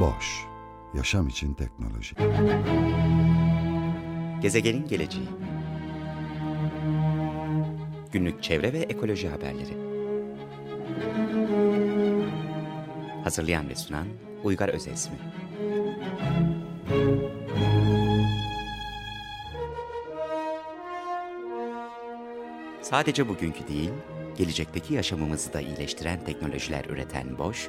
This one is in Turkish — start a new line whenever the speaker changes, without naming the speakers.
Boş, yaşam için teknoloji.
Gezegenin Geleceği. Günlük çevre ve ekoloji haberleri. Hazırlayan ve sunan Uygar Özesmi. Sadece bugünkü değil, gelecekteki yaşamımızı da iyileştiren teknolojiler üreten Boş,